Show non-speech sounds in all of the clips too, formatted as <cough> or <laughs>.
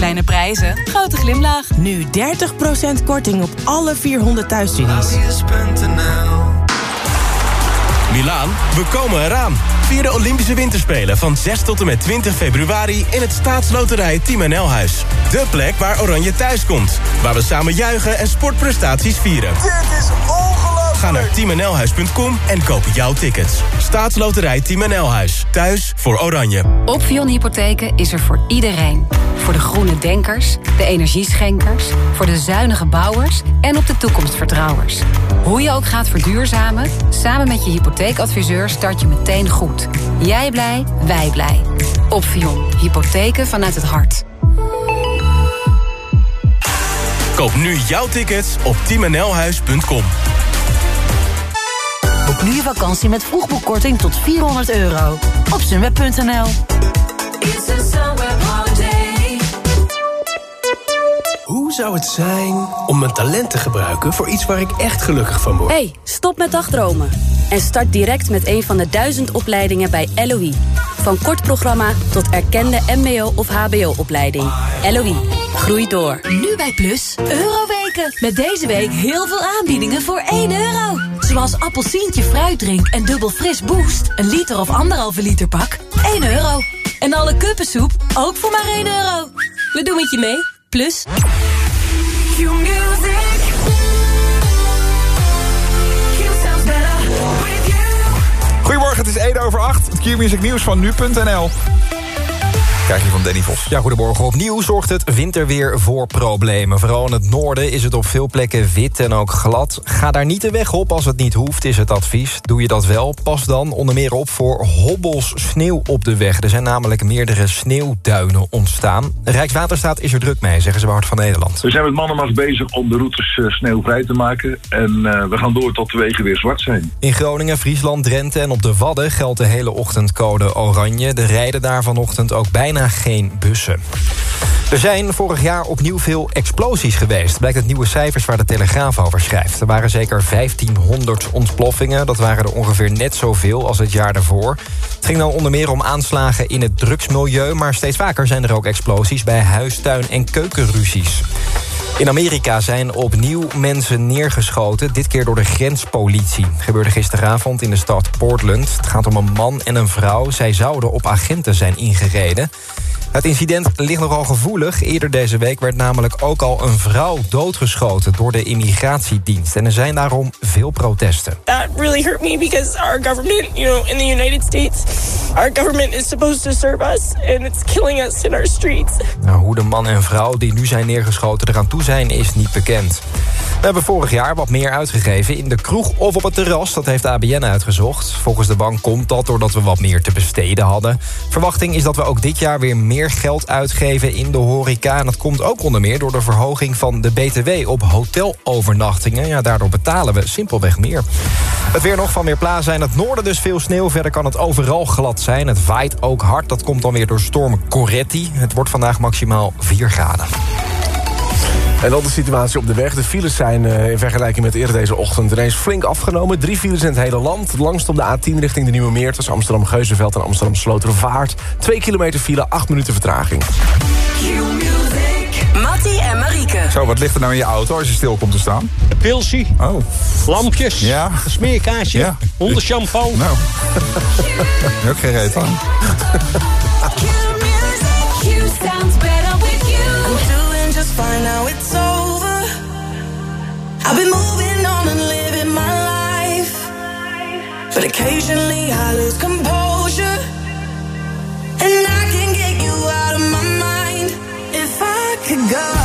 Kleine prijzen, grote glimlach. Nu 30% korting op alle 400 thuisstudies. Milaan, we komen eraan. Vier de Olympische Winterspelen van 6 tot en met 20 februari... in het staatsloterij Team NL-huis. De plek waar Oranje thuis komt. Waar we samen juichen en sportprestaties vieren. Dit is ongelooflijk! Ga naar teamnlhuis.com en koop jouw tickets. Staatsloterij Team NL-huis. Thuis voor Oranje. Opvion Hypotheken is er voor iedereen. Voor de groene denkers, de energieschenkers... voor de zuinige bouwers en op de toekomstvertrouwers. Hoe je ook gaat verduurzamen... samen met je hypotheekadviseur start je meteen goed. Jij blij, wij blij. Opvion. Hypotheken vanuit het hart. Koop nu jouw tickets op teamnlhuis.com. Boek nu je vakantie met vroegboekkorting tot 400 euro. Op sunweb.nl Hoe zou het zijn om mijn talent te gebruiken voor iets waar ik echt gelukkig van word? hey, stop met dagdromen. En start direct met een van de duizend opleidingen bij LOE. Van kort programma tot erkende mbo- of hbo-opleiding. LOE, groei door. Nu bij Plus, Euroweken. Met deze week heel veel aanbiedingen voor 1 euro. Zoals appelsientje fruitdrink en dubbel fris boost. Een liter of anderhalve liter pak, 1 euro. En alle kuppensoep, ook voor maar 1 euro. We doen het je mee, Plus. Goedemorgen, het is 1 over 8. Het Q-music nieuws van nu.nl. Krijg je van Danny Vos. Ja, goedemorgen. Opnieuw zorgt het winterweer voor problemen. Vooral in het noorden is het op veel plekken wit en ook glad. Ga daar niet de weg op als het niet hoeft, is het advies. Doe je dat wel, pas dan onder meer op voor hobbels sneeuw op de weg. Er zijn namelijk meerdere sneeuwduinen ontstaan. Rijkswaterstaat is er druk mee, zeggen ze bij Hart van Nederland. We zijn met mannenmacht bezig om de routes uh, sneeuwvrij te maken. En uh, we gaan door tot de wegen weer zwart zijn. In Groningen, Friesland, Drenthe en op de Wadden geldt de hele ochtend code oranje. De rijden daar vanochtend ook bijna geen bussen. Er zijn vorig jaar opnieuw veel explosies geweest. Blijkt uit nieuwe cijfers waar de Telegraaf over schrijft. Er waren zeker 1500 ontploffingen. Dat waren er ongeveer net zoveel als het jaar daarvoor. Het ging dan onder meer om aanslagen in het drugsmilieu... maar steeds vaker zijn er ook explosies bij huistuin- en keukenruzies. In Amerika zijn opnieuw mensen neergeschoten, dit keer door de grenspolitie. Gebeurde gisteravond in de stad Portland. Het gaat om een man en een vrouw. Zij zouden op agenten zijn ingereden. Het incident ligt nogal gevoelig. Eerder deze week werd namelijk ook al een vrouw doodgeschoten door de immigratiedienst. En er zijn daarom veel protesten. That really hurt me because our government, you know, in the United States, our government is supposed to serve us and it's killing us in our streets. Nou, hoe de man en vrouw die nu zijn neergeschoten eraan toe zijn is niet bekend. We hebben vorig jaar wat meer uitgegeven in de kroeg of op het terras. Dat heeft ABN uitgezocht. Volgens de bank komt dat doordat we wat meer te besteden hadden. Verwachting is dat we ook dit jaar weer meer geld uitgeven in de horeca. En dat komt ook onder meer door de verhoging van de BTW op hotelovernachtingen. Ja, daardoor betalen we simpelweg meer. Het weer nog van Weerplaza in het noorden dus veel sneeuw. Verder kan het overal glad zijn. Het waait ook hard. Dat komt dan weer door storm Coretti. Het wordt vandaag maximaal 4 graden. En dan de situatie op de weg. De files zijn uh, in vergelijking met eerder deze ochtend ineens flink afgenomen. Drie files in het hele land. Langst op de A10 richting de Nieuwe Meer... tussen Amsterdam-Geuzenveld en Amsterdam-Slotervaart. Twee kilometer file, acht minuten vertraging. Mattie en Marieke. Zo, wat ligt er nou in je auto als je stil komt te staan? Een pilsie. Oh. Lampjes. Ja. Een smeerkaartje. Ja. Hondenshampoo. Nou. <laughs> Heb ook geen reet van. <laughs> I've been moving on and living my life. But occasionally I lose composure. And I can get you out of my mind. If I could go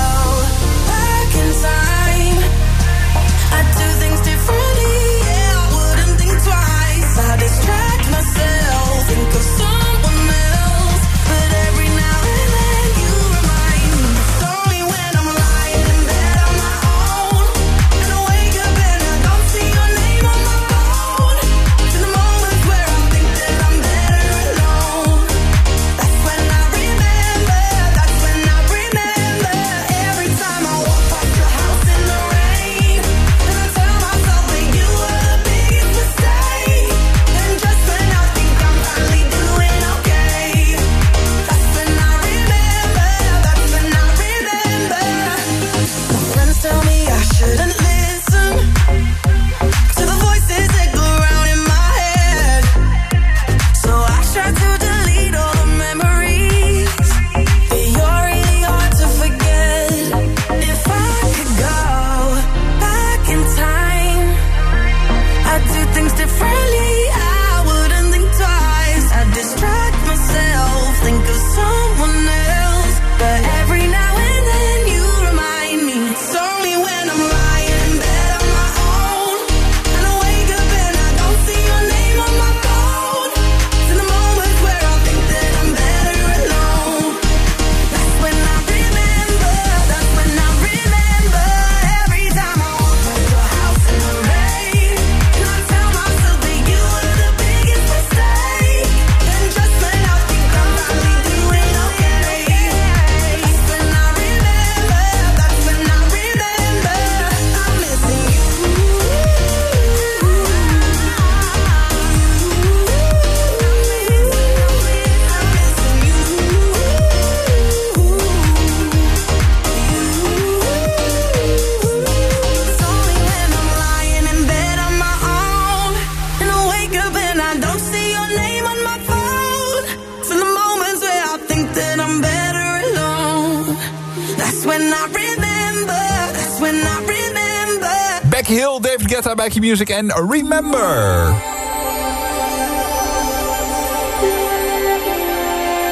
Music en Remember.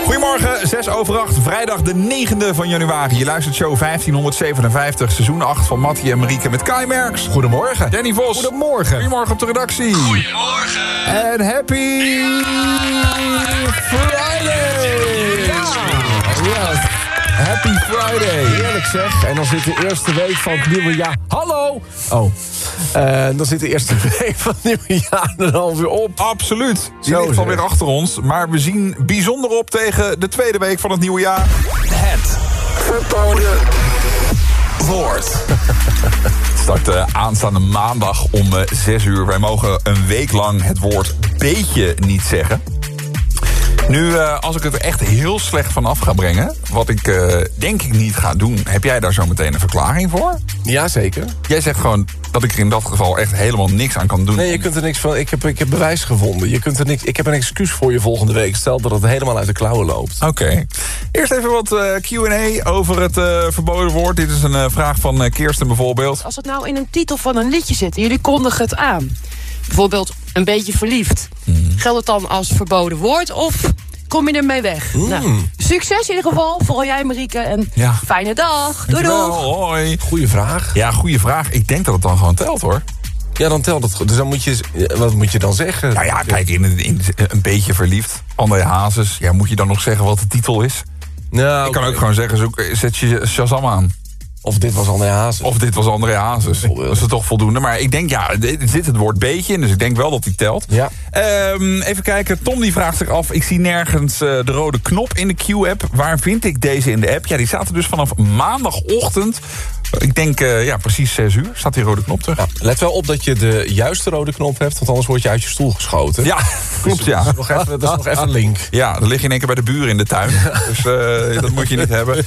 Goedemorgen, 6 over 8, vrijdag de 9e van januari. Je luistert show 1557, seizoen 8 van Mattie en Marieke met Kai Merks. Goedemorgen. Danny Vos. Goedemorgen. Goedemorgen op de redactie. Goedemorgen. En happy Friday. Ja. Happy Friday. Heerlijk zeg. En dan zit de eerste week van het nieuwe jaar... Hallo! Oh. Eh, dan zit de eerste <laughs> week van het nieuwe jaar er alweer op. Absoluut. Die Zo ligt alweer achter ons. Maar we zien bijzonder op tegen de tweede week van het nieuwe jaar. Het verboden woord. Het <laughs> start eh, aanstaande maandag om eh, 6 uur. Wij mogen een week lang het woord beetje niet zeggen. Nu, eh, als ik het er echt heel slecht van af ga brengen... wat ik eh, denk ik niet ga doen... heb jij daar zo meteen een verklaring voor? Ja, zeker. Jij zegt gewoon dat ik er in dat geval echt helemaal niks aan kan doen. Nee, je kunt er niks van. Ik heb, ik heb bewijs gevonden. Je kunt er niks, ik heb een excuus voor je volgende week. Stel dat het helemaal uit de klauwen loopt. Oké. Eerst even wat eh, Q&A over het eh, verboden woord. Dit is een eh, vraag van eh, Kirsten bijvoorbeeld. Als het nou in een titel van een liedje zit en jullie kondigen het aan. Bijvoorbeeld een beetje verliefd. Geldt het dan als verboden woord of kom je ermee weg? Nou, succes in ieder geval, vooral jij Marieke. En Ja. fijne dag. Doei doei. Hoi. Goeie vraag. Ja, goede vraag. Ik denk dat het dan gewoon telt hoor. Ja, dan telt het goed. Dus dan moet je, wat moet je dan zeggen? Nou ja, kijk, in, in, een beetje verliefd. André Hazes. Ja, moet je dan nog zeggen wat de titel is? Nou, Ik kan ook gewoon zeggen, zoek, zet je Shazam aan. Of dit was André Hazes. Of dit was André Hazes. Dat is toch voldoende. Maar ik denk, ja, er zit het woord beetje in. Dus ik denk wel dat die telt. Ja. Ehm, even kijken. Tom die vraagt zich af. Ik zie nergens eh, de rode knop in de Q-app. Waar vind ik deze in de app? Ja, die staat er dus vanaf maandagochtend. Ik denk, eh, ja, precies 6 uur. Staat die rode knop terug. Ja, let wel op dat je de juiste rode knop hebt, want anders word je uit je stoel geschoten. Ja, <laughs> klopt ja. Dat is nog even, dat is nog even een link. Ja, dan lig je in één keer bij de buren in de tuin. <laughs> Dus eh, dat moet je niet hebben.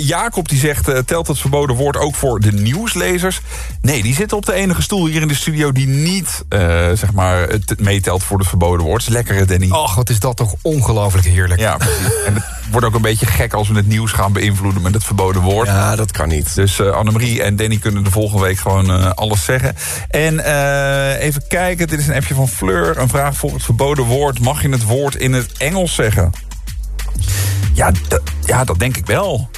Jacob die zegt, telt het verboden woord ook voor de nieuwslezers? Nee, die zitten op de enige stoel hier in de studio... die niet, eh, zeg maar, het meetelt voor het verboden woord. Is lekker, Danny. Och, wat is dat toch ongelooflijk heerlijk. Ja. En het wordt ook een beetje gek als we het nieuws gaan beïnvloeden... met het verboden woord. Ja, dat kan niet. Dus eh Annemarie en Danny kunnen de volgende week gewoon eh, alles zeggen. En even kijken, dit is een appje van Fleur. Een vraag voor het verboden woord. Mag je het woord in het Engels zeggen? Ja, ja dat denk ik wel.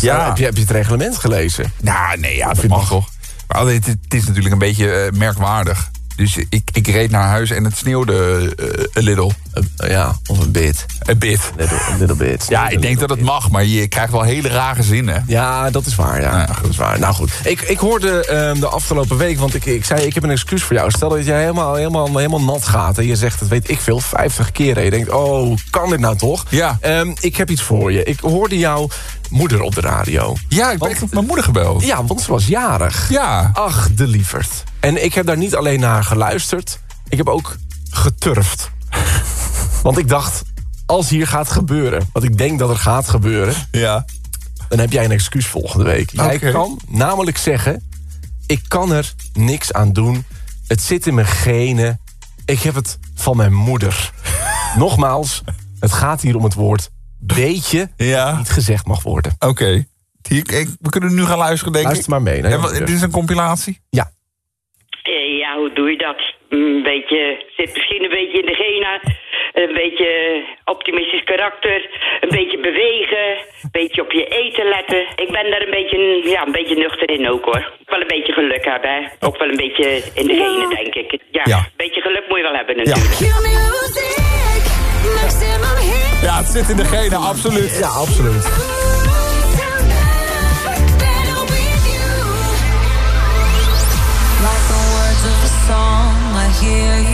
Ja. Heb, je, heb je het reglement gelezen? Nou, nee, ja, dat mag toch. Maar het, het is natuurlijk een beetje eh, merkwaardig. Dus ik, ik reed naar huis en het sneeuwde eh, a little. Ja, of een bit. Een bit. Little, a little bit. Ja, ik denk dat het mag, maar je krijgt wel hele rare zinnen. Ja, dat is waar. Ja, dat is waar. Nou goed, ik, ik hoorde ehm, de afgelopen week, want ik, ik zei, ik heb een excuus voor jou. Stel dat jij helemaal, helemaal, helemaal nat gaat en je zegt, dat weet ik veel, 50 keer. En je denkt, oh, kan dit nou toch? Ja. Ehm, ik heb iets voor je. Ik hoorde jouw moeder op de radio. Ja, ik ben echt met mijn moeder gebeld. Ja, want ze was jarig. Ja. Ach, de lieverd. En ik heb daar niet alleen naar geluisterd, ik heb ook geturfd. Want ik dacht, als hier gaat gebeuren, wat ik denk dat er gaat gebeuren... Ja. dan heb jij een excuus volgende week. Jij kan namelijk zeggen, ik kan er niks aan doen. Het zit in mijn genen. Ik heb het van mijn moeder. <laughs> Nogmaals, het gaat hier om het woord beetje... Ja. niet gezegd mag worden. Oké. Hier- ik- We kunnen nu gaan luisteren, denk Luister ik. maar mee. Ja, dit is een compilatie? Ja. Eh, ja, hoe doe je dat? Een beetje, zit misschien een beetje in de genen. Een beetje optimistisch karakter. Een beetje bewegen. Een beetje op je eten letten. Ik ben daar een beetje, ja, een beetje nuchter in ook hoor. Wel een beetje geluk hebben. hè. Ook wel een beetje in de genen, denk ik. Ja, Ja. een beetje geluk moet je wel hebben natuurlijk. Ja, het zit in de genen, absoluut. Ja, absoluut. Hear you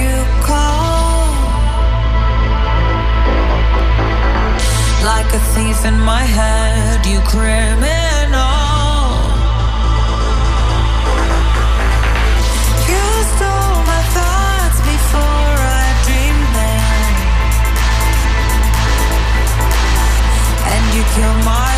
Like a thief in my head, you criminal. You stole my thoughts before I dreamed them. And you killed my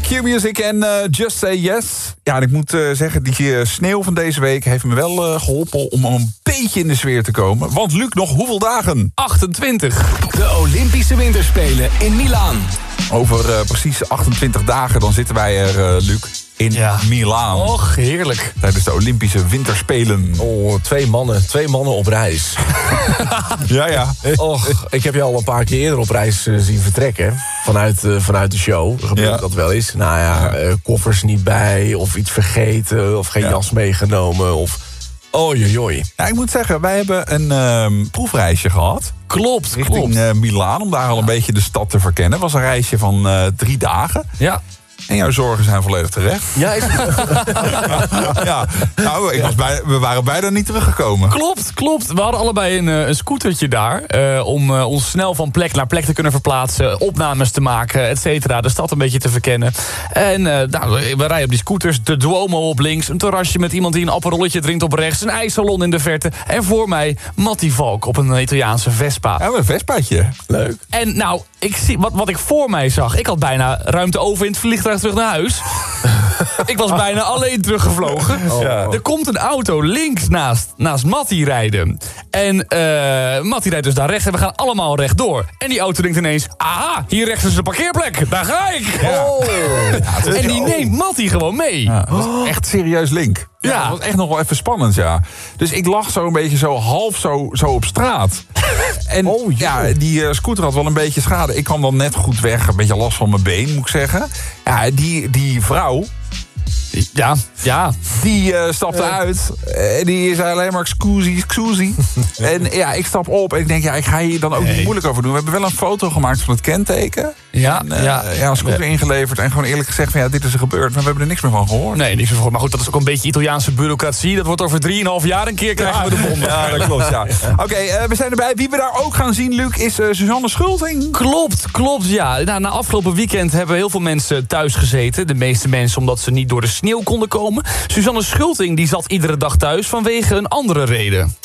Q-Music en eh, Just Say Yes. Ja, en ik moet eh, zeggen, die eh, sneeuw van deze week heeft me wel eh, geholpen om een beetje in de sfeer te komen. Want Luc, nog hoeveel dagen? 28. De Olympische Winterspelen in Milaan. Over eh, precies 28 dagen, dan zitten wij er, eh, Luc, in Milaan. Och, heerlijk. Tijdens de Olympische Winterspelen. Oh, twee mannen. Twee mannen op reis. <laughs> ja, ja. Och, ik heb je al een paar keer eerder op reis eh, zien vertrekken. Vanuit, eh, vanuit de show. Gebeurt Ja. dat wel eens. Nou ja, eh, koffers niet bij. Of iets vergeten. Of geen jas meegenomen. Of... Joi, Ja, ik moet zeggen, wij hebben een ehm, proefreisje gehad. Klopt, Richting eh, Milaan, om daar al een beetje de stad te verkennen. Het was een reisje van drie dagen. Ja. En jouw zorgen zijn volledig terecht. Ja, is... <laughs> ja. Nou, ik was bij, we waren bijna niet teruggekomen. Klopt, klopt. We hadden allebei een, eh, een scootertje daar. eh, om eh, ons snel van plek naar plek te kunnen verplaatsen. Opnames te maken, et cetera. De stad een beetje te verkennen. En nou, we we rijden op die scooters. De Duomo op links. Een terrasje met iemand die een apparolletje drinkt op rechts. Een ijssalon in de verte. En voor mij Matti Valk op een Italiaanse Vespa. Ja, een Vespaatje. Leuk. En nou, ik zie, wat, wat ik voor mij zag... Ik had bijna ruimte over in het vliegtuig terug naar huis. ik was bijna alleen teruggevlogen. Ja. Er komt een auto links naast, naast Matti rijden. En eh Matti rijdt dus daar rechts en we gaan allemaal rechtdoor. En die auto denkt ineens... Aha, hier rechts is de parkeerplek. Daar ga ik. <laughs> Oh. en die neemt Matti gewoon mee. Dat echt serieus link. Ja, Ja. dat was echt nog wel even spannend, ja. Dus ik lag zo een beetje zo half zo, zo op straat. <laughs> En ja, die eh, scooter had wel een beetje schade. Ik kwam dan net goed weg, een beetje last van mijn been, moet ik zeggen. Ja, die, die vrouw... Ja, ja. Die eh, stapte uit. En die zei alleen maar excusie, excusie. <laughs> en ja, ik stap op en ik denk, ja, ik ga hier dan ook niet moeilijk over doen. We hebben wel een foto gemaakt van het kenteken. Ja, En, eh, ja. ja, scooter ingeleverd. En gewoon eerlijk gezegd van, ja, dit is er gebeurd. Maar we hebben er niks meer van gehoord. Nee, niks meer voor. Maar goed, dat is ook een beetje Italiaanse bureaucratie. Dat wordt over 3,5 jaar een keer krijgen we de bond. <laughs> Ja, dat klopt, ja. <laughs> Oké, eh, we zijn erbij. Wie we daar ook gaan zien, Luc, is eh, Suzanne Schulting. Klopt, klopt, ja. Nou, na afgelopen weekend hebben heel veel mensen thuis gezeten. De meeste mensen omdat ze niet door de sneeuw konden komen. Suzanne Schulting die zat iedere dag thuis vanwege een andere reden.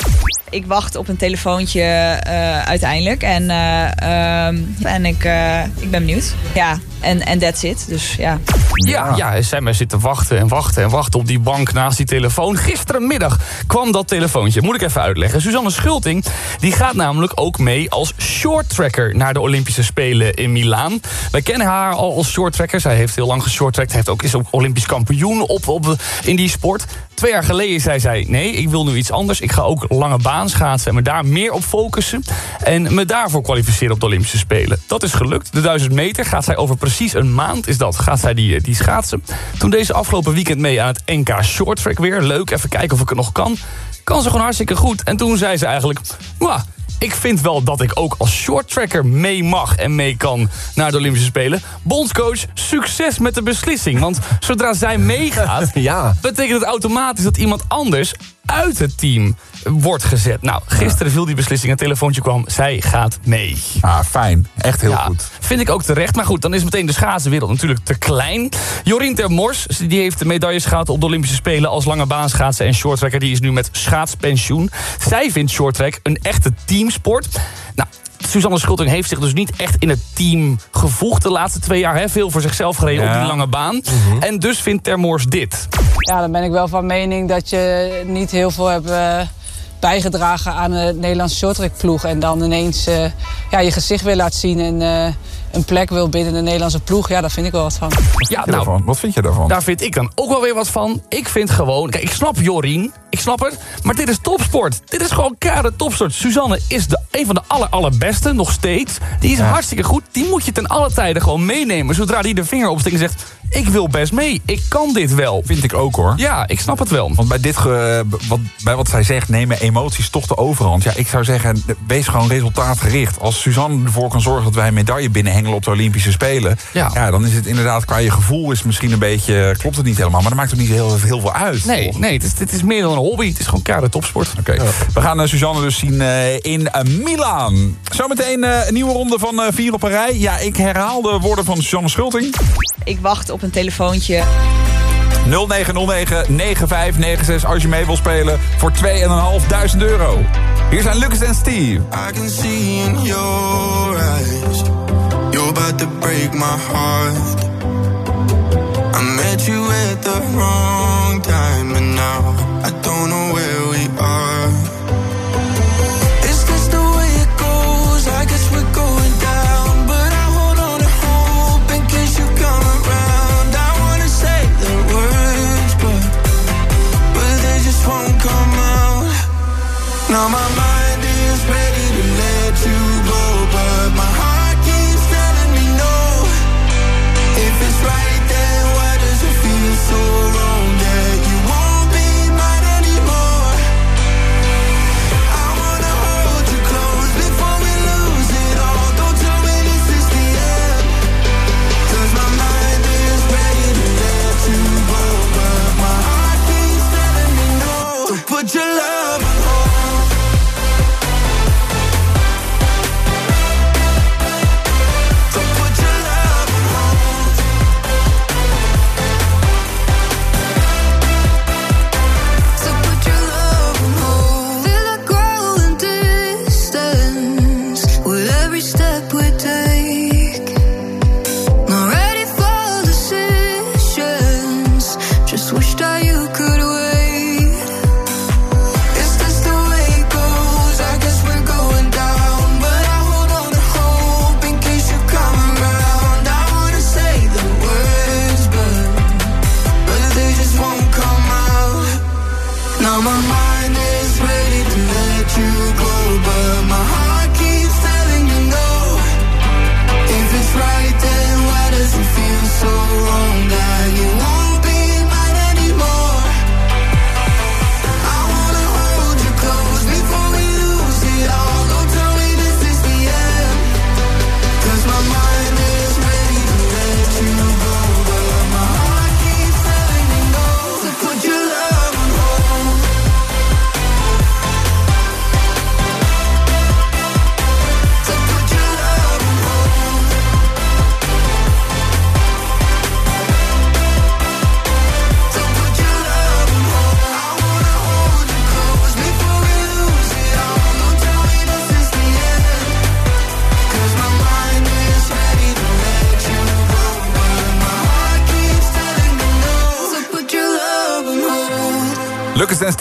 Ik wacht op een telefoontje eh, uiteindelijk. En, eh, ehm, en ik, eh, ik ben benieuwd. Ja, en en that's it. Dus ja. Ja, ja, zij maar zitten wachten en wachten en wachten op die bank naast die telefoon. Gisterenmiddag kwam dat telefoontje. Moet ik even uitleggen. Suzanne Schulting die gaat namelijk ook mee als shorttracker naar de Olympische Spelen in Milaan. Wij kennen haar al als shorttracker. Zij heeft heel lang geshorttrackt. Heeft ook, is ook Olympisch kampioen op, op, in die sport. Twee jaar geleden zei zij, nee, ik wil nu iets anders. Ik ga ook lange baan schaatsen en me daar meer op focussen. En me daarvoor kwalificeren op de Olympische Spelen. Dat is gelukt. De 1000 meter gaat zij over precies een maand is dat. Gaat zij die, die schaatsen. Toen deze afgelopen weekend mee aan het NK Shorttrack weer. Leuk, even kijken of ik het nog kan. Kan ze gewoon hartstikke goed. En toen zei ze eigenlijk... "Mwah, ik vind wel dat ik ook als shorttracker mee mag en mee kan naar de Olympische Spelen. Bondscoach, succes met de beslissing. Want zodra zij meegaat, <laughs> ja. betekent het automatisch dat iemand anders uit het team wordt gezet. Nou, gisteren viel die beslissing, een telefoontje kwam, zij gaat mee. Ah, fijn. Echt heel Ja, goed. Vind ik ook terecht. Maar goed, dan is meteen de schaatswereld natuurlijk te klein. Jorien ter Mors, die heeft de medailles gehaald op de Olympische Spelen... als lange baanschaatser en shorttracker. Die is nu met schaatspensioen. Zij vindt shorttrack een echte teamsport. Nou, Suzanne Schulting heeft zich dus niet echt in het team gevoegd de laatste twee jaar. Hè? Veel voor zichzelf gereden op die lange baan. En dus vindt Ter Mors dit. Ja, dan ben ik wel van mening dat je niet heel veel hebt eh, bijgedragen aan de Nederlandse shorttrackploeg. En dan ineens eh, ja, je gezicht weer laat zien en, eh, een plek wil binnen de Nederlandse ploeg, ja, daar vind ik wel wat van. Ja, nou, Wat vind je daarvan? Daar vind ik dan ook wel weer wat van. Ik vind gewoon... Kijk, ik snap Jorien. Ik snap het. Maar dit is topsport. Dit is gewoon kade topsport. Suzanne is de, een van de aller, allerbeste, nog steeds. Die is hartstikke goed. Die moet je ten alle tijden gewoon meenemen. Zodra die de vinger opsteekt en zegt... Ik wil best mee. Ik kan dit wel. Vind ik ook hoor. Ja, ik snap het wel. Want bij, dit, ge- wat, bij wat zij zegt, nemen emoties toch de overhand. Ja, ik zou zeggen, wees gewoon resultaatgericht. Als Suzanne ervoor kan zorgen dat wij een medaille op de Olympische Spelen... Ja. dan is het inderdaad, qua je gevoel is misschien een beetje... klopt het niet helemaal, maar dat maakt ook niet heel, heel veel uit. Nee, nee het is, dit is meer dan een hobby. Het is gewoon kade topsport. Oké, we gaan eh, Suzanne dus zien eh, in eh, Milaan. Zometeen eh, een nieuwe ronde van eh, vier op een rij. Ja, ik herhaal de woorden van Suzanne Schulting. Ik wacht op een telefoontje. 0909 9596 als je mee wil spelen voor 2.500 euro. Hier zijn Lucas en Steve. I can see in your eyes about to break my heart. I met you at the wrong time And now I don't know where we are. Is this the way it goes? I guess we're going down But I hold on to hope in case you come around. I wanna say the words but But they just won't come out. Now my So put your love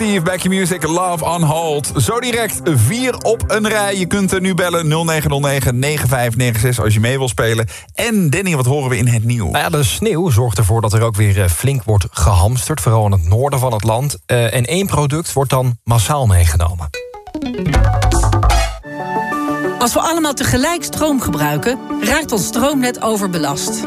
Steve, Back Your Music, Love on Hold. Zo direct, vier op een rij. Je kunt er nu bellen 0909-9596 als je mee wil spelen. En Danny, wat horen we in het nieuws? Nou ja, de sneeuw zorgt ervoor dat er ook weer eh, flink wordt gehamsterd. Vooral in het noorden van het land. Eh, en één product wordt dan massaal meegenomen. Als we allemaal tegelijk stroom gebruiken, raakt ons stroomnet overbelast.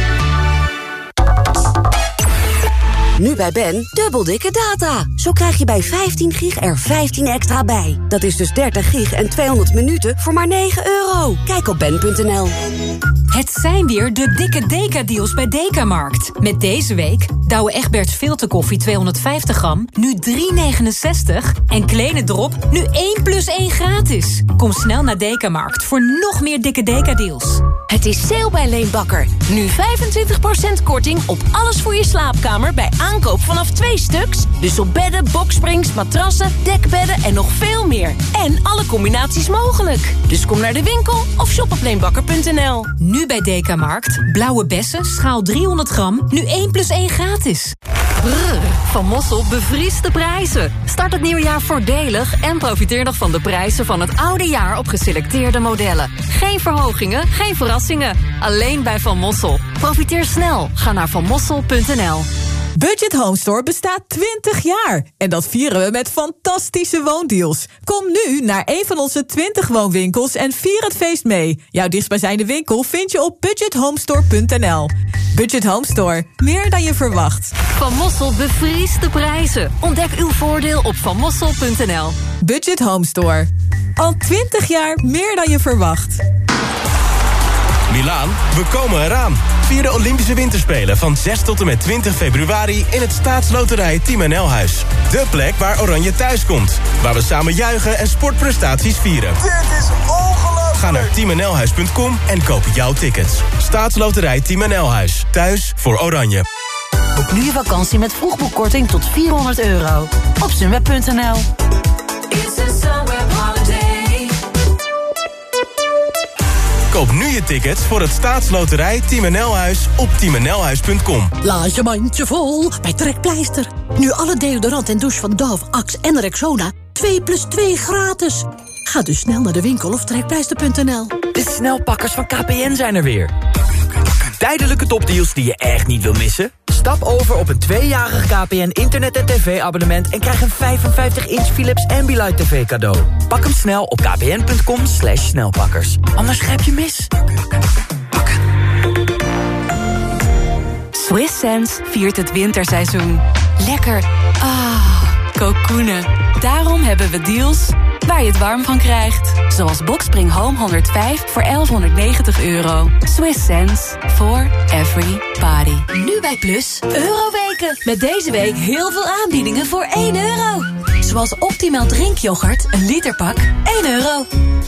Nu bij Ben, dubbel dikke data. Zo krijg je bij 15 gig er 15 extra bij. Dat is dus 30 gig en 200 minuten voor maar 9 euro. Kijk op ben.nl. Het zijn weer de dikke Deka-deals bij Dekamarkt. Met deze week Douwe Egberts filterkoffie 250 gram, nu 3,69. En Kleine Drop, nu 1 plus 1 gratis. Kom snel naar Dekamarkt voor nog meer dikke Deka-deals. Het is sale bij Leenbakker. Nu 25% korting op alles voor je slaapkamer bij aankoop vanaf twee stuks. Dus op bedden, boksprings, matrassen, dekbedden en nog veel meer. En alle combinaties mogelijk. Dus kom naar de winkel of shop op leenbakker.nl. Nu bij Dekamarkt, blauwe bessen, schaal 300 gram, nu 1 plus 1 gratis. Brrr, van Mossel bevriest de prijzen. Start het nieuwe jaar voordelig en profiteer nog van de prijzen van het oude jaar op geselecteerde modellen. Geen verhogingen, geen verrassingen. Alleen bij Van Mossel. Profiteer snel. Ga naar vanmossel.nl. Budget Home Store bestaat 20 jaar. En dat vieren we met fantastische woondeals. Kom nu naar een van onze 20 woonwinkels en vier het feest mee. Jouw dichtstbijzijnde winkel vind je op budgethomestore.nl. Budget Home Store. Meer dan je verwacht. Van Mossel bevriest de prijzen. Ontdek uw voordeel op vanmossel.nl. Budget Home Store. Al 20 jaar meer dan je verwacht. Milaan, we komen eraan. Vier de Olympische Winterspelen van 6 tot en met 20 februari... in het staatsloterij Team NL Huis. De plek waar Oranje thuis komt. Waar we samen juichen en sportprestaties vieren. Dit is ongelooflijk! Ga naar teamnlhuis.com en koop jouw tickets. Staatsloterij Team NL Huis. Thuis voor Oranje. Boek nu je vakantie met vroegboekkorting tot 400 euro. Op sunweb.nl. Koop nu je tickets voor het staatsloterij Team NL Huis op teamnlhuis.com. Laat je mandje vol bij Trekpleister. Nu alle deodorant en douche van Dove, Axe en Rexona 2 plus 2 gratis. Ga dus snel naar de winkel of trekpleister.nl. De snelpakkers van KPN zijn er weer. Tijdelijke topdeals die je echt niet wil missen? Stap over op een tweejarig KPN internet- en tv-abonnement... en krijg een 55-inch Philips Ambilight TV cadeau. Pak hem snel op kpn.com slash snelpakkers. Anders grijp je mis. Swiss Sense viert het winterseizoen. Lekker. Ah, kokoenen. Daarom hebben we deals waar je het warm van krijgt. Zoals Boxspring Home 105 voor 1190 euro. Swiss sense for every party. Nu bij Plus, Euroweken. Met deze week heel veel aanbiedingen voor 1 euro. Zoals optimaal drinkyoghurt, een literpak, 1 euro.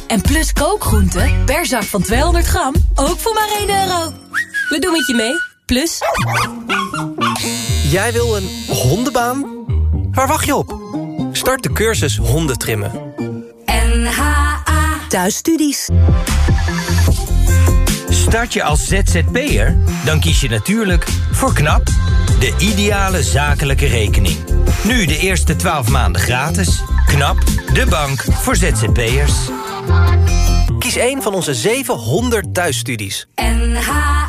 En Plus kookgroenten, per zak van 200 gram, ook voor maar 1 euro. We doen het je mee, Plus. Jij wil een hondenbaan? Waar wacht je op? Start de cursus hondentrimmen. NHA Thuisstudies. Start je als ZZP'er? Dan kies je natuurlijk voor KNAP, de ideale zakelijke rekening. Nu de eerste 12 maanden gratis. KNAP, de bank voor ZZP'ers. Kies een van onze 700 thuisstudies. NHA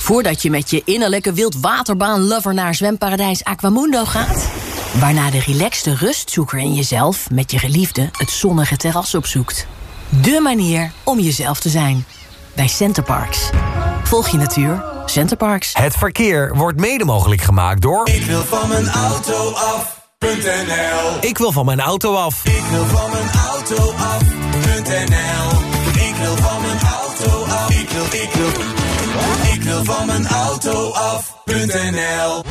Voordat je met je innerlijke wildwaterbaan-lover naar zwemparadijs Aquamundo gaat? Waarna de relaxte rustzoeker in jezelf met je geliefde het zonnige terras opzoekt. De manier om jezelf te zijn. Bij Centerparks. Volg je natuur. Centerparks. Het verkeer wordt mede mogelijk gemaakt door... Ik wil van mijn auto af.nl Ik wil van mijn auto af. Ik wil van mijn auto af.nl Ik wil van mijn auto af. Ik wil, ik wil, van mijn auto af.nl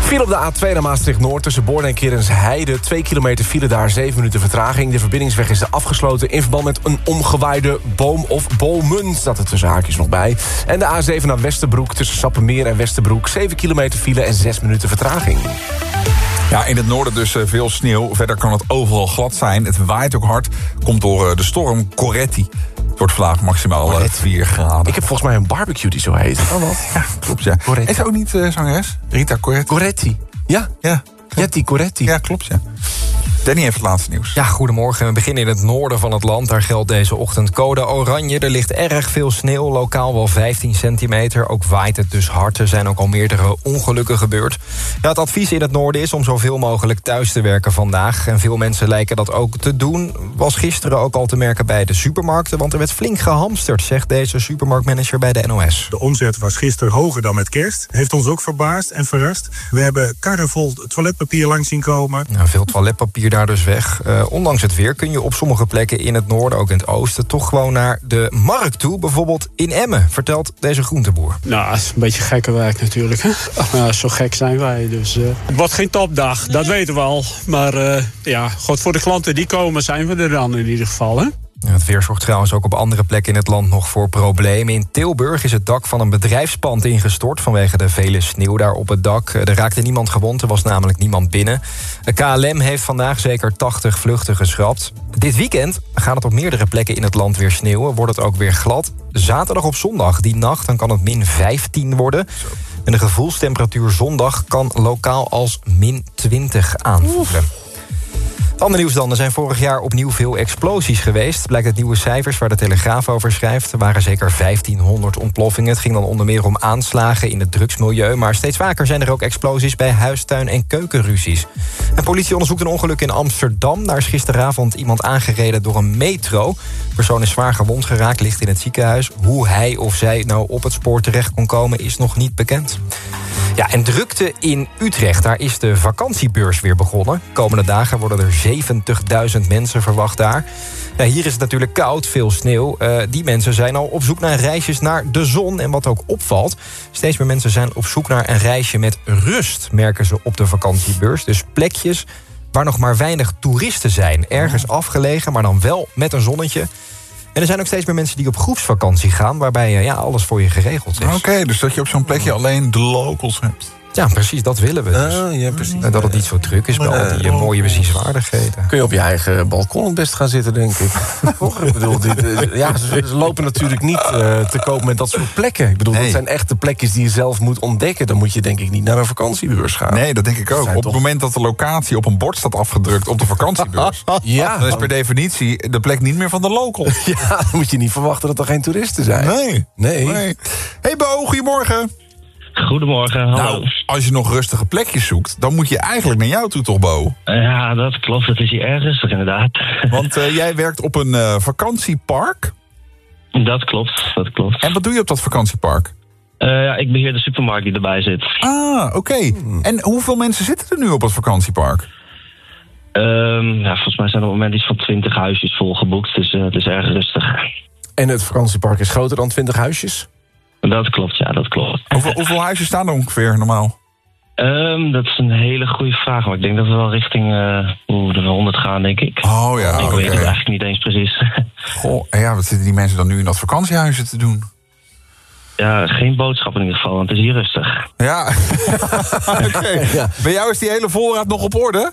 Viel op de A2 naar Maastricht-Noord tussen Born en Kerensheide. Twee kilometer file daar, zeven minuten vertraging. De verbindingsweg is afgesloten in verband met een omgewaaide boom of bomen. Staat er tussen haakjes nog bij. En de A7 naar Westerbroek tussen Sappemeer en Westerbroek. 7 kilometer file en 6 minuten vertraging. Ja, in het noorden dus eh, veel sneeuw. Verder kan het overal glad zijn. Het waait ook hard. Komt door eh, de storm Coretti. Het wordt vandaag maximaal eh, 4 graden. Ik heb volgens mij een barbecue die zo heet. Oh, wat? Ja, klopt, ja. Is hij ook niet eh, zangeres? Rita Coretti? Coretti. Ja? Ja. Jetty Coretti. Ja, klopt, ja. Danny heeft het laatste nieuws. Ja, goedemorgen. We beginnen in het noorden van het land. Daar geldt deze ochtend code oranje. Er ligt erg veel sneeuw, lokaal wel 15 centimeter. Ook waait het dus hard. Er zijn ook al meerdere ongelukken gebeurd. Ja, het advies in het noorden is om zoveel mogelijk thuis te werken vandaag. En veel mensen lijken dat ook te doen. Was gisteren ook al te merken bij de supermarkten... want er werd flink gehamsterd, zegt deze supermarktmanager bij de NOS. De omzet was gisteren hoger dan met kerst. Heeft ons ook verbaasd en verrast. We hebben karren vol toiletpapier langs zien komen. Nou, veel toiletpapier daar dus weg. Eh, ondanks het weer kun je op sommige plekken in het noorden, ook in het oosten... toch gewoon naar de markt toe, bijvoorbeeld in Emmen, vertelt deze groenteboer. Nou, het is een beetje gekke werk natuurlijk. Hè? Nou, zo gek zijn wij. Dus, eh, het wordt geen topdag, dat weten we al. Maar eh, ja, goed, voor de klanten die komen zijn we er dan in ieder geval. Hè? Het weer zorgt trouwens ook op andere plekken in het land nog voor problemen. In Tilburg is het dak van een bedrijfspand ingestort... vanwege de vele sneeuw daar op het dak. Er raakte niemand gewond, er was namelijk niemand binnen. KLM heeft vandaag zeker 80 vluchten geschrapt. Dit weekend gaat het op meerdere plekken in het land weer sneeuwen. Wordt het ook weer glad. Zaterdag op zondag, die nacht, dan kan het min 15 worden. En de gevoelstemperatuur zondag kan lokaal als min 20 aanvoelen. Ander nieuws dan. Er zijn vorig jaar opnieuw veel explosies geweest. Blijkt uit nieuwe cijfers waar de Telegraaf over schrijft. Er waren zeker 1500 ontploffingen. Het ging dan onder meer om aanslagen in het drugsmilieu. Maar steeds vaker zijn er ook explosies bij huistuin- en keukenruzies. En politie onderzoekt een ongeluk in Amsterdam. Daar is gisteravond iemand aangereden door een metro. De persoon is zwaar gewond geraakt, ligt in het ziekenhuis. Hoe hij of zij nou op het spoor terecht kon komen is nog niet bekend. Ja, en drukte in Utrecht. Daar is de vakantiebeurs weer begonnen. Komende dagen worden er 70.000 mensen verwacht daar. Ja, hier is het natuurlijk koud, veel sneeuw. Eh, die mensen zijn al op zoek naar reisjes naar de zon. En wat ook opvalt, steeds meer mensen zijn op zoek naar een reisje met rust... merken ze op de vakantiebeurs. Dus plekjes waar nog maar weinig toeristen zijn. Ergens afgelegen, maar dan wel met een zonnetje. En er zijn ook steeds meer mensen die op groepsvakantie gaan... waarbij eh, ja, alles voor je geregeld is. Oké, dus dat je op zo'n plekje alleen de locals hebt. Ja, precies, dat willen we dus. Ah, ja, precies. En dat het niet zo druk is bij al die eh, mooie bezienswaardigheden. Kun je op je eigen balkon het best gaan zitten, denk ik. <laughs> Toch? ik bedoel, dit, eh, ja, ze, ze lopen natuurlijk niet eh, te koop met dat soort plekken. Ik bedoel, Nee. dat zijn echte plekjes die je zelf moet ontdekken. Dan moet je denk ik niet naar een vakantiebeurs gaan. Nee, dat denk ik ook. Op toch- het moment dat de locatie op een bord staat afgedrukt op de vakantiebeurs... <laughs> Ja. dan is per definitie de plek niet meer van de local. <laughs> Ja, dan moet je niet verwachten dat er geen toeristen zijn. Nee. Nee. Hey Bo, goedemorgen. Goedemorgen, hallo. Nou, als je nog rustige plekjes zoekt, dan moet je eigenlijk naar jou toe toch, Bo? Ja, dat klopt. Het is hier erg rustig inderdaad. Want eh, jij werkt op een eh, vakantiepark. Dat klopt, dat klopt. En wat doe je op dat vakantiepark? Eh, ja, ik beheer de supermarkt die erbij zit. Ah, oké. En hoeveel mensen zitten er nu op het vakantiepark? Ehm, ja, volgens mij zijn er op het moment iets van 20 huisjes volgeboekt, dus het is erg rustig. En het vakantiepark is groter dan 20 huisjes? Dat klopt, ja, dat klopt. <laughs> Hoeveel, hoeveel huizen staan er ongeveer normaal? Ehm, dat is een hele goede vraag, maar ik denk dat we wel richting eh oeh, de 100 gaan, denk ik. Oh ja, Ik weet het eigenlijk niet eens precies. <laughs> Goh, en ja, wat zitten die mensen dan nu in dat vakantiehuizen te doen? ja, geen boodschap in ieder geval, want het is hier rustig. Ja, <laughs> oké. Bij jou is die hele voorraad nog op orde?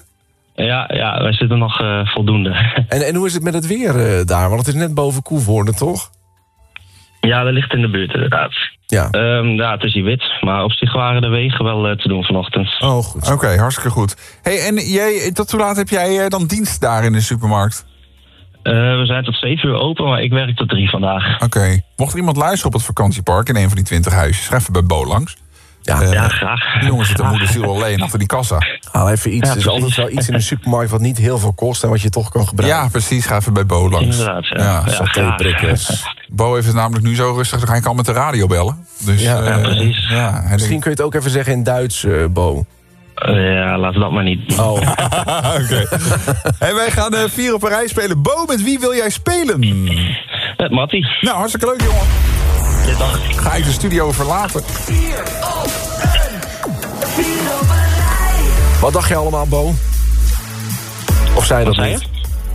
Ja, ja wij zitten nog eh, voldoende. En, en hoe is het met het weer eh, daar? Want het is net boven Koevoorde, toch? Ja, dat ligt in de buurt inderdaad. Ja. Ehm, ja, het is hier wit, maar op zich waren de wegen wel eh, te doen vanochtend. Oh, goed. Oké, hartstikke goed. Hey, en jij, tot hoe laat heb jij eh, dan dienst daar in de supermarkt? Eh, we zijn tot 7 uur open, maar ik werk tot 3 vandaag. Oké. Mocht er iemand luisteren op het vakantiepark in een van die 20 huisjes, ga even bij Bo langs. Ja, ja graag. Die jongen zit de moederziel alleen achter die kassa. Haal even iets. Ja, er is altijd wel iets in de supermarkt wat niet heel veel kost... en wat je toch kan gebruiken. Ja, precies. Ga even bij Bo langs. Inderdaad, ja. Ja, satéprikkers. <laughs> Bo heeft het namelijk nu zo rustig, hij kan met de radio bellen. Dus, Ja, eh, ja, precies. Misschien kun je het ook even zeggen in Duits, eh, Bo. Eh, ja, laten we dat maar niet. Oh. <laughs> Oké. Hey, wij gaan eh vier op een rij spelen. Bo, met wie wil jij spelen? Met Mattie. Nou, hartstikke leuk, jongen. Ga ik de studio verlaten. Wat dacht je allemaal, Bo? Of zei je dat zei niet?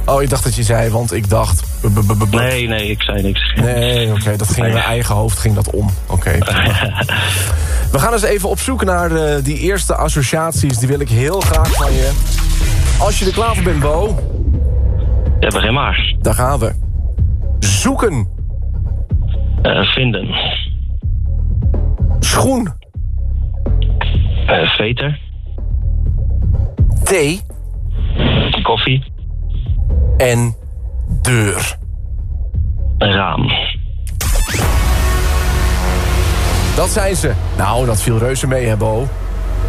Oh, ik dacht dat je zei, want ik dacht... Nee, nee, ik zei niks. Nee, <laughs> oké, dat ging in mijn eigen hoofd ging dat om. Oké. <laughs> We gaan eens even op zoek naar eh, die eerste associaties. Die wil ik heel graag van je. Als je er klaar voor bent, Bo, Ja, begin maar. daar gaan we. Zoeken. Eh, vinden. Schoen. Eh, veter. Thee. Koffie. Koffie. En deur. Raam. Dat zijn ze. Nou, dat viel reuze mee, hè, Bo?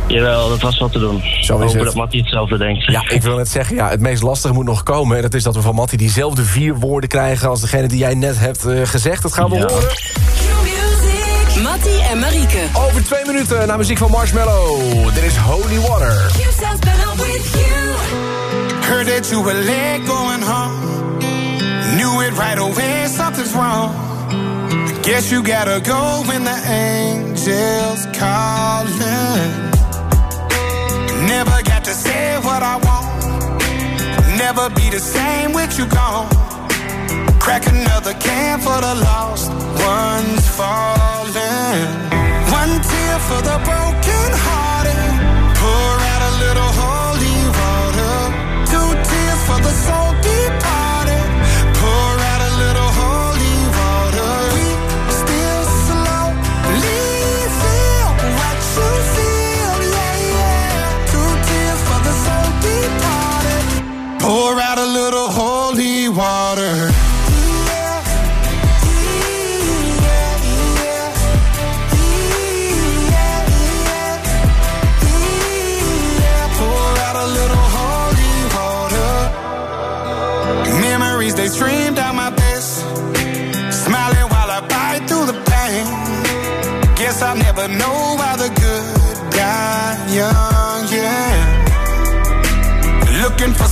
Jawel, dat was wat te doen. Zo is Hopen het. dat Mattie hetzelfde denkt. Ja, ik wil net zeggen, ja, het meest lastige moet nog komen. En dat is dat we van Mattie diezelfde vier woorden krijgen... als degene die jij net hebt eh, gezegd. Dat gaan we Ja. horen. Mattie en Marieke. Over twee minuten naar muziek van Marshmallow. Dit is Holy Water. Heard that you were late going home. Knew it right away, something's wrong. Guess you gotta go when the angels calling. Never got to say what I want. Never be the same with you gone. Crack another can for the lost ones falling. One tear for the broken hearted. Pour out a little holy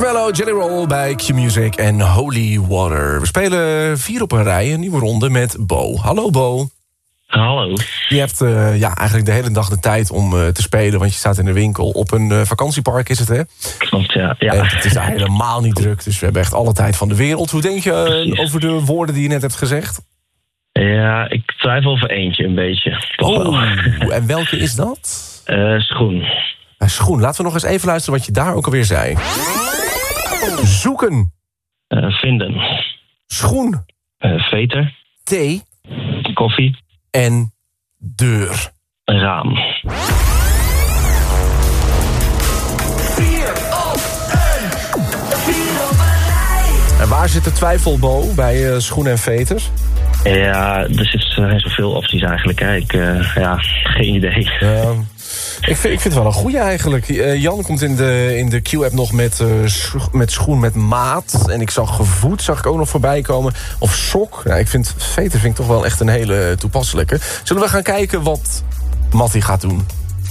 Marshmallow, Jelly Roll bij Q-Music en Holy Water. We spelen vier op een rij, een nieuwe ronde met Bo. Hallo Bo. Hallo. Je hebt eh, ja, eigenlijk de hele dag de tijd om eh, te spelen... want je staat in de winkel. Op een eh, vakantiepark is het, hè? Klopt, ja. ja. En het is daar helemaal niet druk, dus we hebben echt alle tijd van de wereld. Hoe denk je over de woorden die je net hebt gezegd? Ja, ik twijfel over eentje een beetje. Oh, <laughs> en welke is dat? Schoen. Schoen, laten we nog eens even luisteren wat je daar ook alweer zei. Zoeken. Eh, vinden. Schoen. Eh, veter. Thee. Koffie. En deur. Raam. En waar zit de twijfel, Bo, bij eh, schoen en veters? Ja, er zit- zijn zoveel opties eigenlijk. Hè. Ik, ja, geen idee. Ik, vind, ik vind het wel een goeie eigenlijk. Eh, Jan komt in de, in de Q-app nog met, eh, scho- met schoen met maat. En ik zag gevoed, zag ik ook nog voorbij komen. Of sok. Nou, ik vind veter vind ik toch wel echt een hele toepasselijke. Zullen we gaan kijken wat Mattie gaat doen?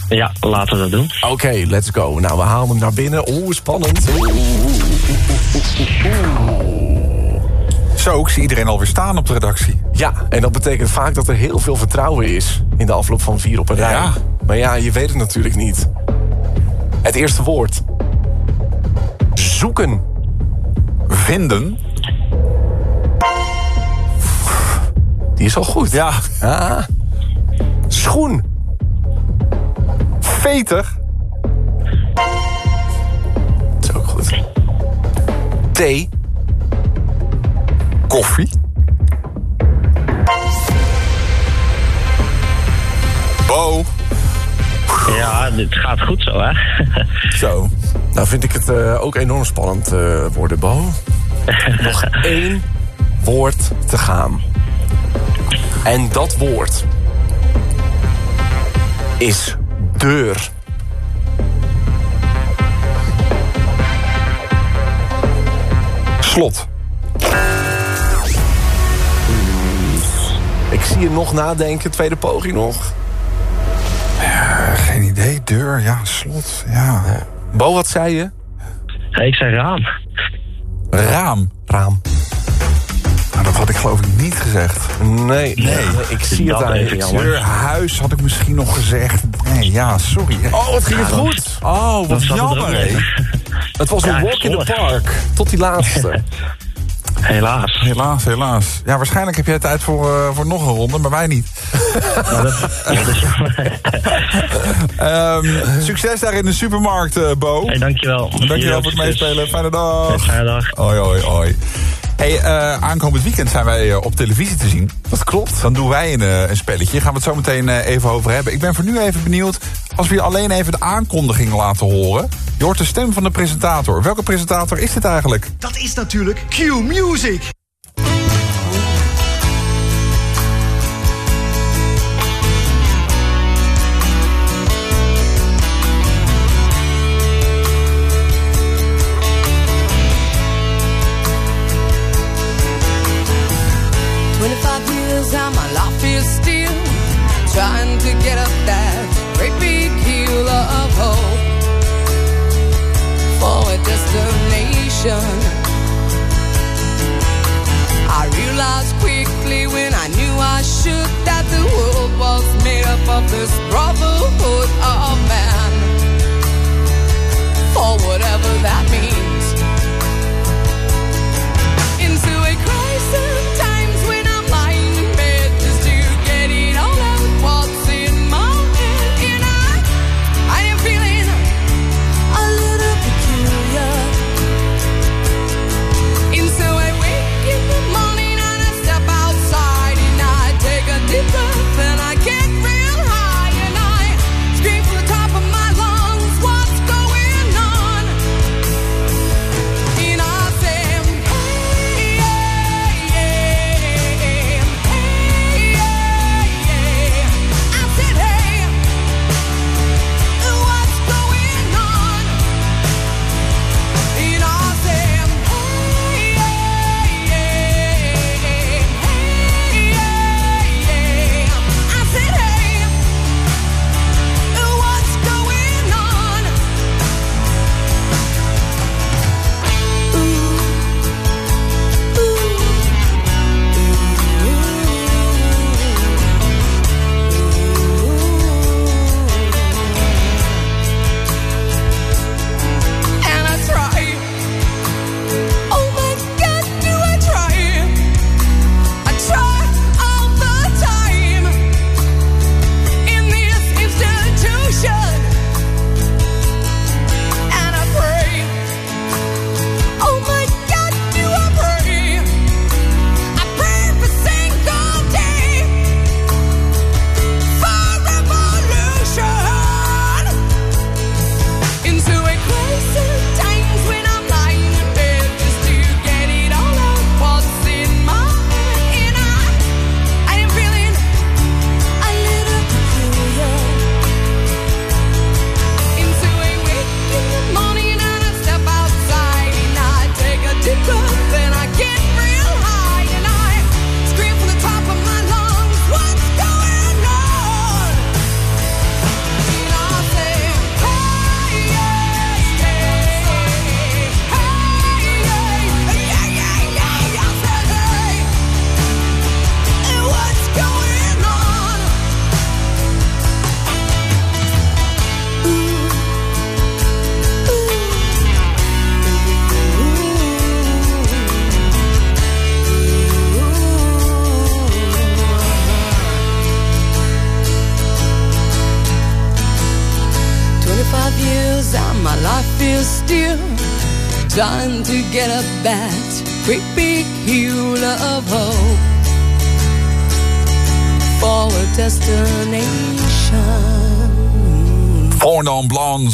Ja, laten we dat doen. Oké, let's go. Nou, we halen hem naar binnen. Oeh, spannend. Oeh, oeh, oeh, oeh, oeh, oeh. Zo, ik zie iedereen alweer staan op de redactie. Ja, en dat betekent vaak dat er heel veel vertrouwen is... in de afloop van vier op een rij. Ja. Maar ja, je weet het natuurlijk niet. Het eerste woord. Zoeken. Vinden. Die is al goed. Ja. Ah. Schoen. Veter. Dat is ook goed. Thee. Koffie. Bo. Ja, dit gaat goed zo, hè? <laughs> Zo. Nou vind ik het eh, ook enorm spannend eh, worden, Bo. <laughs> Nog één woord te gaan. En dat woord is deur. Slot. Ik zie je nog nadenken, tweede poging nog. Ja, geen idee, deur, ja, slot, ja. Bo, wat zei je? ik zei raam. Raam? Raam. Nou, dat had ik geloof ik niet gezegd. Nee, nee, ik zie het eigenlijk. Deur, huis had ik misschien nog gezegd. Nee, ja, sorry. Oh, het ging het goed. Oh, wat jammer. Het was een walk in the park. Tot die laatste. <laughs> Helaas. Helaas, helaas. Ja, waarschijnlijk heb jij tijd voor, eh, voor nog een ronde, maar wij niet. <laughs> <laughs> Ehm, succes daar in de supermarkt, eh, Bo. Hey, dankjewel. Dankjewel voor het succes. meespelen. Fijne dag. Fijne dag. Hoi, hoi, hoi. Hey, eh, aankomend weekend zijn wij eh, op televisie te zien. Dat klopt. Dan doen wij een, eh, een spelletje. Gaan we het zo meteen even over hebben. Ik ben voor nu even benieuwd als we je alleen even de aankondiging laten horen. Je hoort de stem van de presentator. Welke presentator is dit eigenlijk? Dat is natuurlijk Q Music. I realized quickly when I knew I should that the world was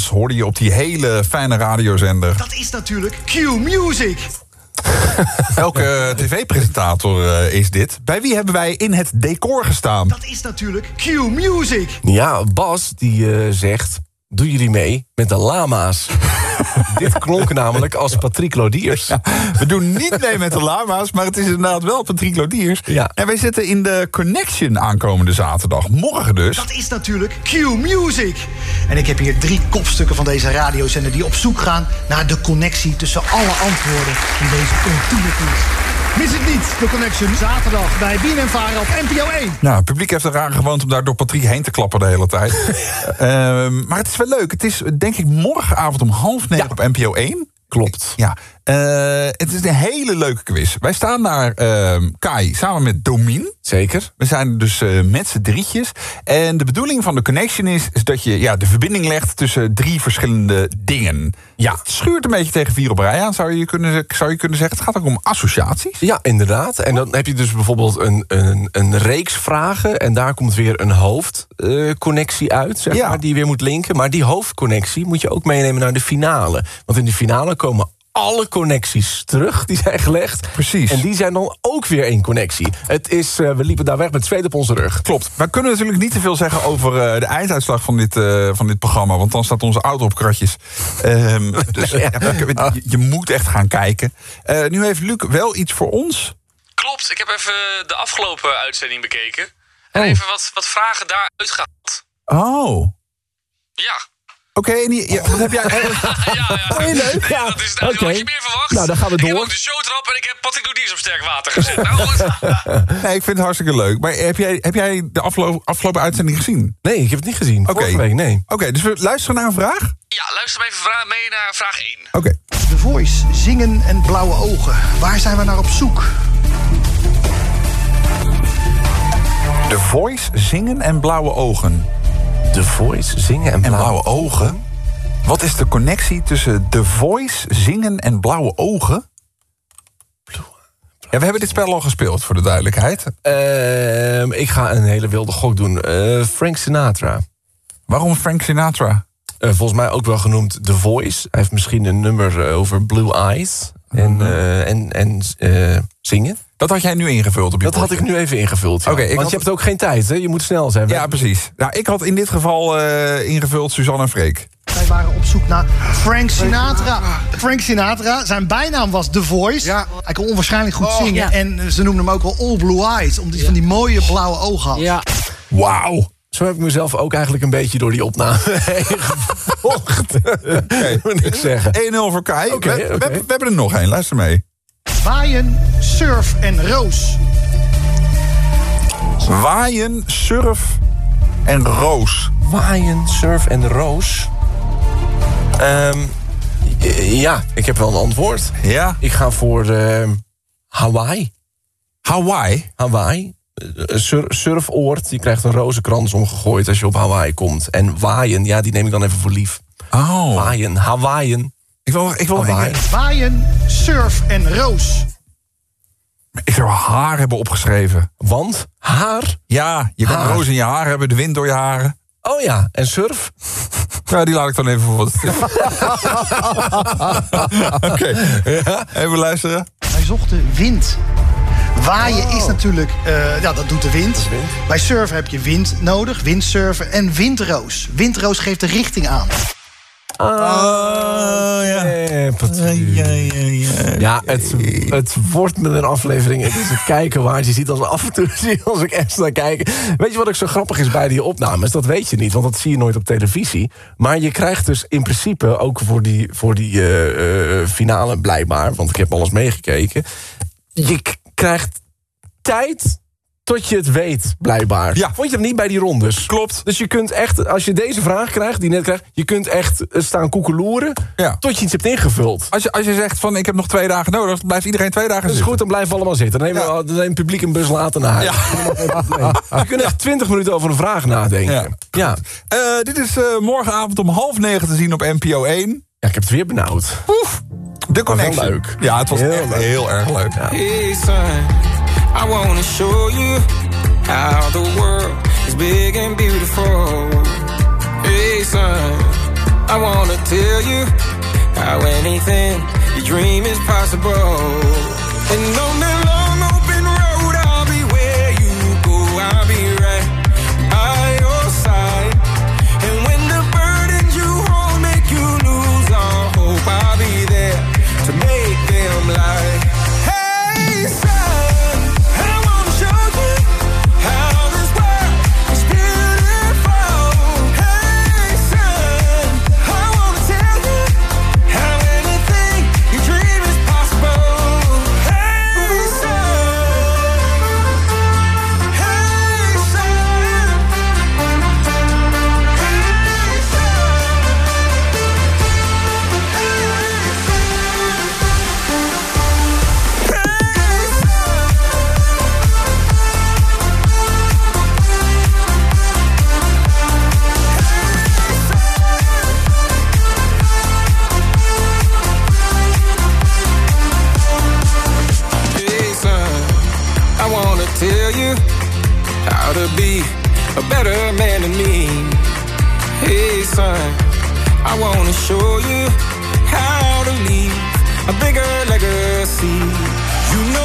Hoorde je op die hele fijne radiozender. Dat is natuurlijk Q Music. <laughs> Welke tv-presentator eh, is dit? Bij wie hebben wij in het decor gestaan? Dat is natuurlijk Q Music. Ja, Bas die eh, zegt... Doen jullie mee met de lama's? <laughs> Dit klonk namelijk als Patrick Lodiers. We doen niet mee met de lama's, maar het is inderdaad wel Patrick Lodiers. Ja. En wij zitten in de Connection aankomende zaterdag. Morgen dus. Dat is natuurlijk Q-Music. En ik heb hier drie kopstukken van deze radiozender... die op zoek gaan naar de connectie tussen alle antwoorden in deze ultieme quiz. Mis het niet, de Connection. Zaterdag bij Bien en Varen op NPO 1. Nou, het publiek heeft er rare gewoond om daar door Patrick heen te klappen de hele tijd. <laughs> Ehm, maar het is wel leuk. Het is denk ik morgenavond om half negen op NPO 1. Klopt. Ja, eh, het is een hele leuke quiz. Wij staan daar, ehm, Kai, samen met Domien. Zeker. We zijn dus eh, met z'n drietjes. En de bedoeling van de connection is, is dat je ja, de verbinding legt tussen drie verschillende dingen. Ja. Het schuurt een beetje tegen vier op rij aan, zou je kunnen, zou je kunnen zeggen. Het gaat ook om associaties. Ja, inderdaad. En dan heb je dus bijvoorbeeld een, een, een reeks vragen... en daar komt weer een hoofdconnectie uit, zeg Ja. maar, die je weer moet linken. Maar die hoofdconnectie moet je ook meenemen naar de finale. Want in de finale komen alle connecties terug die zijn gelegd. Precies. En die zijn dan ook weer één connectie. Het is, eh, we liepen daar weg met zweet op onze rug. Klopt. Wij kunnen natuurlijk niet te veel zeggen over eh, de einduitslag van dit, eh, van dit programma. Want dan staat onze auto op kratjes. Ehm, <laughs> dus ja, je, je moet echt gaan kijken. Eh, nu heeft Luc wel iets voor ons. Klopt, ik heb even de afgelopen uitzending bekeken. En even wat, wat vragen daaruit gehaald. Oh. Ja. Oké, en die- ja, wat heb jij... <laughs> Heel leuk. Ja. Dat is nou, Oké. had je meer verwacht. Nou, dan gaan we Ik heb door. ook de showtrap en ik heb Patrick Lodiers op sterk water gezet. Nou goed. <laughs> Nee, ik vind het hartstikke leuk. Maar heb jij, heb jij de afgelopen, afgelopen uitzending gezien? Nee, ik heb het niet gezien. Oké. Vorige week, nee. Oké, dus we luisteren naar een vraag? Ja, luister maar even vra- mee naar vraag 1. Oké. The Voice, zingen en blauwe ogen. Waar zijn we naar op zoek? The Voice, zingen en blauwe ogen. The Voice, zingen en blauwe, ogen? Wat is de connectie tussen The Voice, zingen en blauwe ogen? Ja, we hebben dit spel al gespeeld, voor de duidelijkheid. Ehm, ik ga een hele wilde gok doen. Eh, Frank Sinatra. Waarom Frank Sinatra? Eh, volgens mij ook wel genoemd The Voice. Hij heeft misschien een nummer eh, over Blue Eyes. En, eh, en, en eh, zingen. Dat had jij nu ingevuld op je Dat had ik nu even ingevuld. ja. Oké, ik Want had- je hebt ook geen tijd, hè? Je moet snel zijn. Ja, precies. Nou, ik had in dit geval eh, ingevuld Suzanne en Freek. Wij waren op zoek naar Frank Sinatra. Frank Sinatra, zijn bijnaam was The Voice. Hij kon onwaarschijnlijk goed Oh, zingen. ja. En ze noemden hem ook wel All Blue Eyes. Omdat hij van die mooie blauwe ogen had. Ja. Wauw. Zo heb ik mezelf ook eigenlijk een beetje door die opname <laughs> heen gevolgd. Moet ik zeggen. 1-0 voor Kai. Oké, we, we- oké. we hebben er nog één. Luister mee. Waaien, surf en roos. Waaien, surf en roos. Waaien, surf en roos. Ehm, ja, ik heb wel een antwoord. Ja? Ik ga voor ehm, Hawaii. Hawaii? Hawaii. Een sur surfoord. Je krijgt een rozenkrans omgegooid als je op Hawaii komt. En waaien, ja, die neem ik dan even voor lief. Oh. Waaien, Hawaiian. Ik wil, ik wil, Hawaii. Waaien, surf en roos. ik zou haar hebben opgeschreven. Want? Haar? Ja, je kan Haar. roos in je haar hebben, de wind door je haren. Oh ja, en surf? <laughs> Ja, die laat ik dan even voor wat. <laughs> Oké, even luisteren. Wij zochten wind. Waaien is natuurlijk, eh, ja, dat doet de wind. Bij surfen heb je wind nodig, windsurfen en windroos. Windroos geeft de richting aan. Oh, ja. Ja, het, het wordt met een aflevering. Het is een kijken waard. Je ziet als af en toe <laughs> als ik echt naar kijken. Weet je wat ook zo grappig is bij die opnames? Dat weet je niet, want dat zie je nooit op televisie. Maar je krijgt dus in principe ook voor die, voor die eh, eh, finale blijkbaar... want ik heb alles meegekeken... je krijgt tijd tot je het weet, blijkbaar. Ja. Vond je dat niet bij die rondes? Klopt. Dus je kunt echt, als je deze vraag krijgt, die je net krijgt... je kunt echt eh, staan koekeloeren Ja. tot je iets hebt ingevuld. Als je, als je zegt van ik heb nog twee dagen nodig, dan blijft iedereen twee dagen Dat is zitten. goed, dan blijven we allemaal zitten. Dan nemen we dan het publiek een bus later naar huis. Je <laughs> kunt echt 20 minuten over een vraag nadenken. Ja. Ja. Eh, dit is eh, morgenavond om half negen te zien op NPO 1. Ja, ik heb het weer benauwd. De Connection. wel leuk. Ja, het was Heel echt leuk. heel erg leuk. Hey son, I wanna show you how the world is big and beautiful. Hey son, I wanna tell you how anything you dream is possible. And on that to be a better man than me. Hey, son, I wanna show you how to leave a bigger legacy. You know,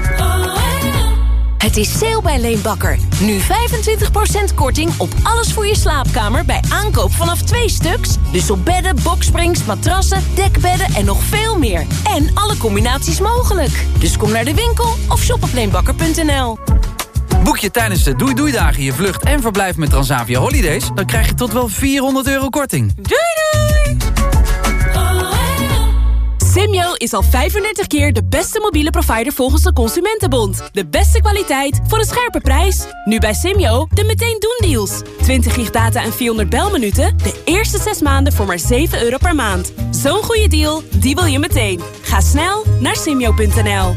Het is sale bij Leenbakker. Nu 25% korting op alles voor je slaapkamer bij aankoop vanaf twee stuks. Dus op bedden, boksprings, matrassen, dekbedden en nog veel meer. En alle combinaties mogelijk. Dus kom naar de winkel of shop op leenbakker.nl. Boek je tijdens de Doei Doei Dagen je vlucht en verblijf met Transavia Holidays... dan krijg je tot wel 400 euro korting. Doei doei! Simyo is al 35 keer de beste mobiele provider volgens de Consumentenbond. De beste kwaliteit voor een scherpe prijs. Nu bij Simyo de meteen doen deals. 20 gig data en 400 belminuten. De eerste 6 maanden voor maar 7 euro per maand. Zo'n goede deal, die wil je meteen. Ga snel naar simyo.nl.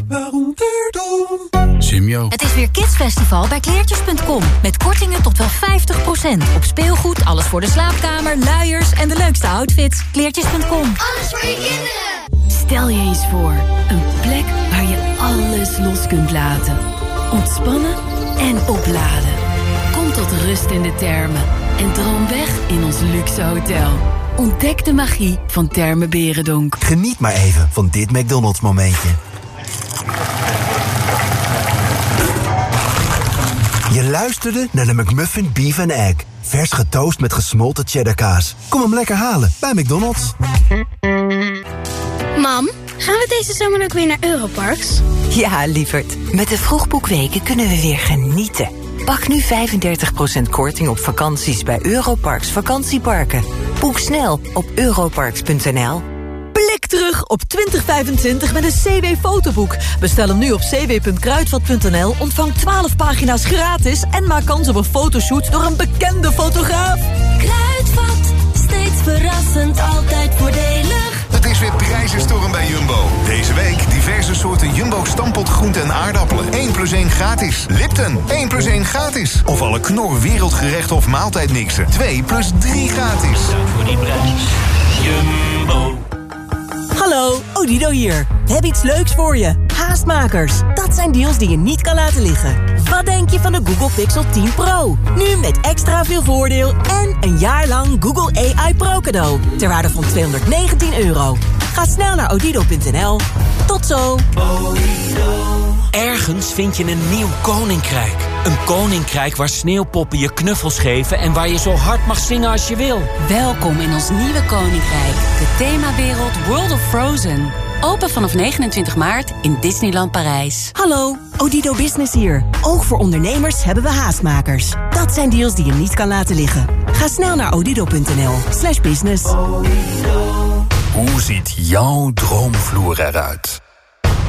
Simyo. Het is weer Kidsfestival bij kleertjes.com. Met kortingen tot wel 50%. Op speelgoed, alles voor de slaapkamer, luiers en de leukste outfits. Kleertjes.com. Alles voor je kinderen. Stel je eens voor, een plek waar je alles los kunt laten. Ontspannen en opladen. Kom tot rust in de termen en droom weg in ons luxe hotel. Ontdek de magie van Termen Berendonk. Geniet maar even van dit McDonald's momentje. Je luisterde naar de McMuffin Beef and Egg. Vers getoast met gesmolten cheddarkaas. Kom hem lekker halen bij McDonald's. Mam, gaan we deze zomer ook weer naar Europarks? Ja, lieverd. Met de vroegboekweken kunnen we weer genieten. Pak nu 35% korting op vakanties bij Europarks vakantieparken. Boek snel op europarks.nl. Blik terug op 2025 met een CW-fotoboek. Bestel hem nu op cw.kruidvat.nl, ontvang 12 pagina's gratis... en maak kans op een fotoshoot door een bekende fotograaf. Kruidvat, steeds verrassend, altijd voordelig. Het is weer prijzenstorm bij Jumbo. Deze week diverse soorten Jumbo stampot groenten en aardappelen. 1 plus 1 gratis. Lipton, 1 plus 1 gratis. Of alle knor wereldgerecht of maaltijdmixen. 2 plus 3 gratis. Voor die prijs. Jumbo. Hallo, Odido hier. We hebben iets leuks voor je. Haastmakers. Dat zijn deals die je niet kan laten liggen. Wat denk je van de Google Pixel 10 Pro? Nu met extra veel voordeel en een jaar lang Google AI Pro cadeau. Ter waarde van 219 euro. Ga snel naar odido.nl. Tot zo. Ergens vind je een nieuw koninkrijk. Een koninkrijk waar sneeuwpoppen je knuffels geven... en waar je zo hard mag zingen als je wil. Welkom in ons nieuwe koninkrijk. De themawereld World of Frozen. Open vanaf 29 maart in Disneyland Parijs. Hallo, Odido Business hier. Ook voor ondernemers hebben we haastmakers. Dat zijn deals die je niet kan laten liggen. Ga snel naar odido.nl slash business. Hoe ziet jouw droomvloer eruit?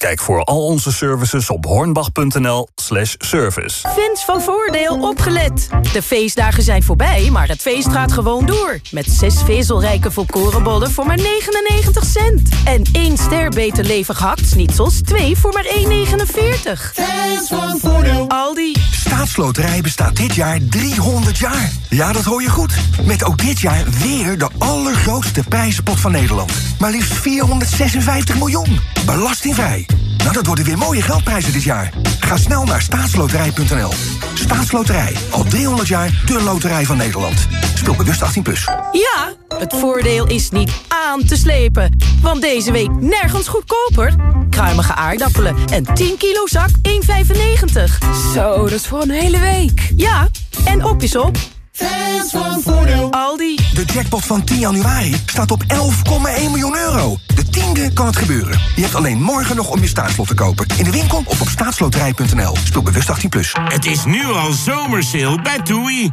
Kijk voor al onze services op hornbach.nl slash service. Fans van Voordeel opgelet. De feestdagen zijn voorbij, maar het feest gaat gewoon door. Met zes vezelrijke volkorenbollen voor maar 99 cent. En één ster beter levig hakt-snitsels, twee voor maar 1,49. Fans van Voordeel. Aldi. Staatsloterij bestaat dit jaar 300 jaar. Ja, dat hoor je goed. Met ook dit jaar weer de allergrootste prijzenpot van Nederland. Maar liefst 456 miljoen. Belastingvrij. Nou, dat worden weer mooie geldprijzen dit jaar. Ga snel naar staatsloterij.nl. Staatsloterij. Al 300 jaar de loterij van Nederland. Speel bewust 18+. Plus. Ja, het voordeel is niet aan te slepen. Want deze week nergens goedkoper. Kruimige aardappelen en 10 kilo zak 1,95. Zo, dat is voor een hele week. Ja, en op is op. Fans van Voordeel. Aldi. De jackpot van 10 januari staat op 11,1 miljoen euro. De tiende kan het gebeuren. Je hebt alleen morgen nog om je staatslot te kopen. In de winkel of op staatsloterij.nl. Speel bewust 18+. Plus. Het is nu al zomersale bij TUI.